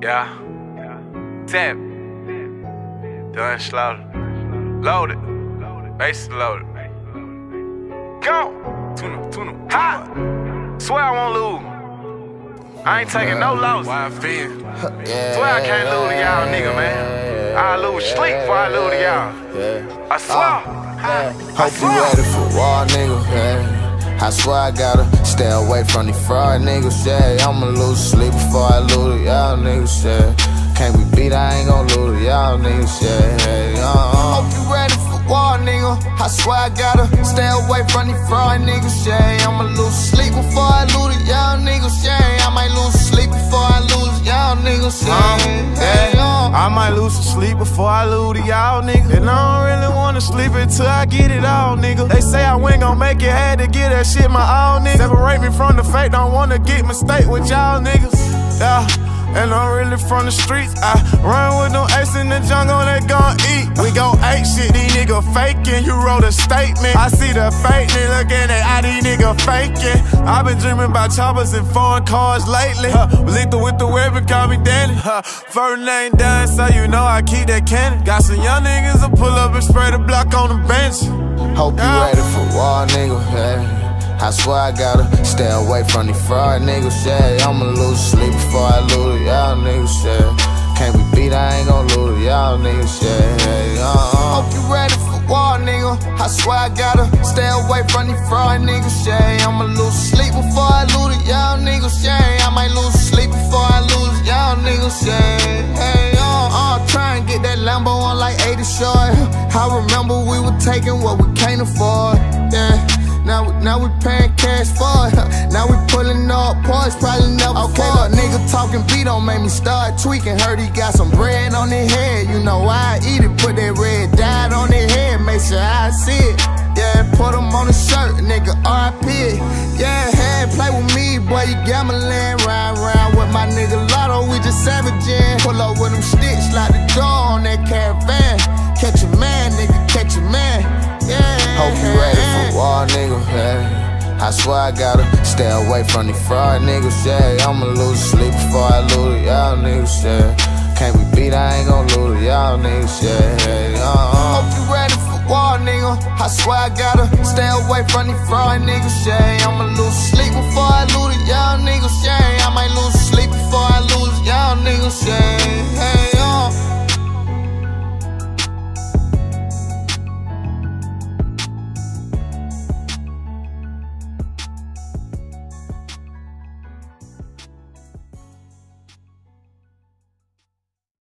Yeah. Tap. Done slaughter. Loaded. Base loaded. Go. Tuna, tuna. Hot. Swear I won't lose. I ain't taking no loss. Why I feel? Swear I can't lose to y'all nigga, man. I lose sleep before I lose to y'all. I swear. Ah. I Hope you swear. ready for war, nigga. I swear I gotta stay away from these fraud niggas. Yeah, I'ma lose sleep before I lose to y'all niggas. Yeah, can't be beat, I ain't gon' lose to y'all niggas. Yeah, uh-uh. Hope you ready for war, nigga. I swear I gotta stay away from these fraud niggas. Yeah, I'ma lose sleep before I lose to y'all niggas. Yeah, I might lose sleep before I lose to y'all niggas. Yeah, yeah, uh. I might lose some sleep before I lose to y'all niggas. And I wanna sleep until I get it all, nigga. They say I ain't gon' make it, had to get that shit my own, nigga. Separate me from the fake, don't wanna get mistake with y'all niggas. Yeah. And I'm really from the streets. I run with them apes in the jungle, they gon' eat. We gon' ape shit, these niggas faking. You wrote a statement. I see the fake nigga looking at how these niggas faking. i been dreaming about choppers and foreign cars lately. Huh, lethal with the weapon, call me Danny. Huh, first name done, so you know I keep that cannon. Got some young niggas to pull up and spray the block on the bench. Hope you Yeah. ready for war, nigga. Yeah. I swear I gotta stay away from these fraud niggas. Yeah, I'ma lose sleep before I lose y'all niggas. Yeah, can't be beat, I ain't gon' lose y'all niggas. Yeah, uh-uh. Hope you ready for war, nigga. I swear I gotta stay away from these fraud niggas. Yeah, I'ma lose sleep before I lose y'all niggas. Yeah, I might lose sleep before I lose y'all niggas. Yeah, hey, uh, uh, try and get that Lambo on like 80 short. I remember we were taking what we can't afford. Now we, paying cash for it. Now we pulling up points, probably never Okay, look, nigga talking beat don't make me start tweaking. Heard he got some bread on his head. You know why I eat it, put that red dot on his head, make sure I see it. Yeah, put him on the shirt, nigga, RP. Yeah, hey, play with me, boy, you gambling. Yeah. I swear I gotta stay away from these fraud niggas. Yeah, I'ma lose sleep before I lose y'all niggas. Yeah, can't be beat, I ain't gon' lose y'all niggas. Yeah, uh-uh. Hope you ready for war, nigga. I swear I gotta stay away from these fraud niggas. Yeah, I'ma lose sleep before I lose y'all niggas.